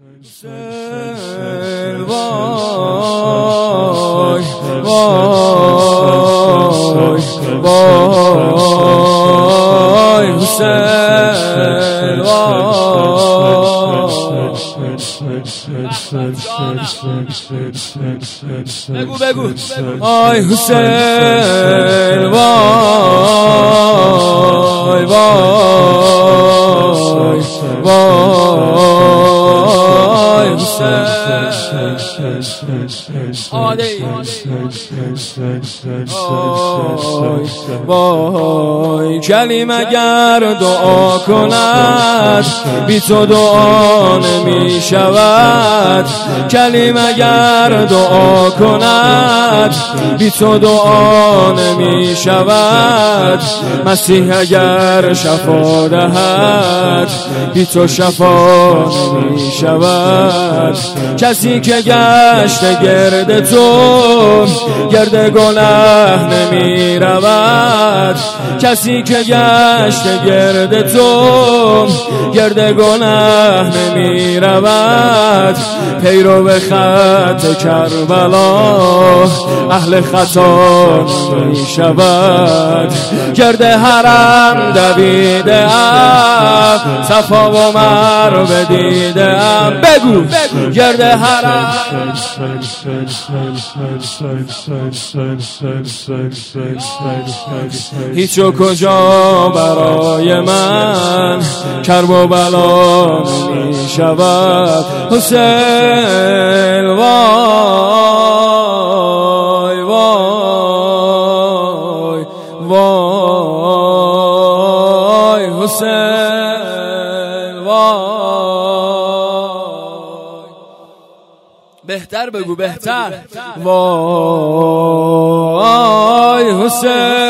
وای وای وای حسین بگو بگو آی حسین وای وای وای وای کلیم اگر دعا کند بی تو دعا نمی شود کلیم اگر دعا کند بی تو دعا نمی شود مسیح اگر شفا دهد بی تو شفا نمی شود کسی که گشت گرد تو گرد گناه نمی رود کسی که گشت گرد تو گرد گناه نمی رود پیرو به خط کربلا اهل خطا نمی شود گرد حرم دویده ام صفا و مر بدیده ام. بگو. گرد حرم. هیچ و کجا برای من کرب و بلا نمی شود حسین وای وای وای. حسین وای. بهتر بگو بهتر. وای حسین.